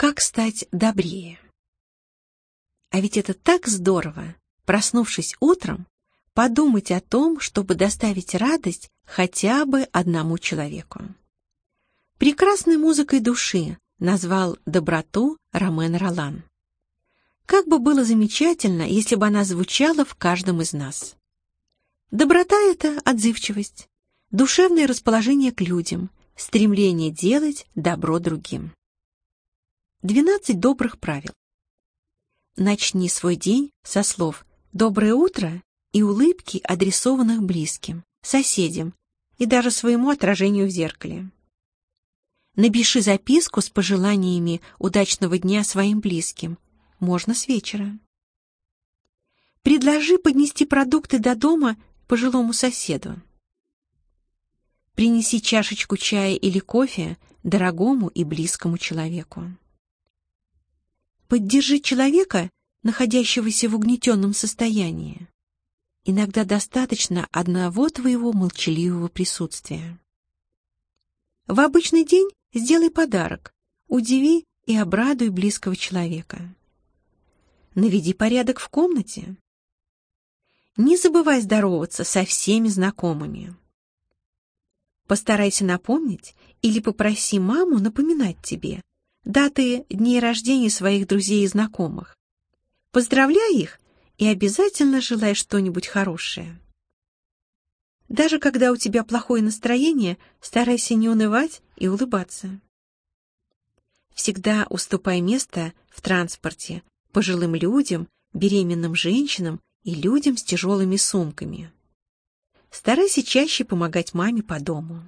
Как стать добрее? А ведь это так здорово, проснувшись утром, подумать о том, чтобы доставить радость хотя бы одному человеку. Прекрасной музыкой души назвал доброту Ромен Ролан. Как бы было замечательно, если бы она звучала в каждом из нас. Доброта — это отзывчивость, душевное расположение к людям, стремление делать добро другим. 12 добрых правил. Начни свой день со слов «доброе утро» и улыбки, адресованных близким, соседям и даже своему отражению в зеркале. Напиши записку с пожеланиями удачного дня своим близким. Можно с вечера. Предложи поднести продукты до дома пожилому соседу. Принеси чашечку чая или кофе дорогому и близкому человеку. Поддержи человека, находящегося в угнетенном состоянии. Иногда достаточно одного твоего молчаливого присутствия. В обычный день сделай подарок, удиви и обрадуй близкого человека. Наведи порядок в комнате. Не забывай здороваться со всеми знакомыми. Постарайся напомнить или попроси маму напоминать тебе даты дней рождения своих друзей и знакомых. Поздравляй их и обязательно желай что-нибудь хорошее. Даже когда у тебя плохое настроение, старайся не унывать и улыбаться. Всегда уступай место в транспорте пожилым людям, беременным женщинам и людям с тяжелыми сумками. Старайся чаще помогать маме по дому.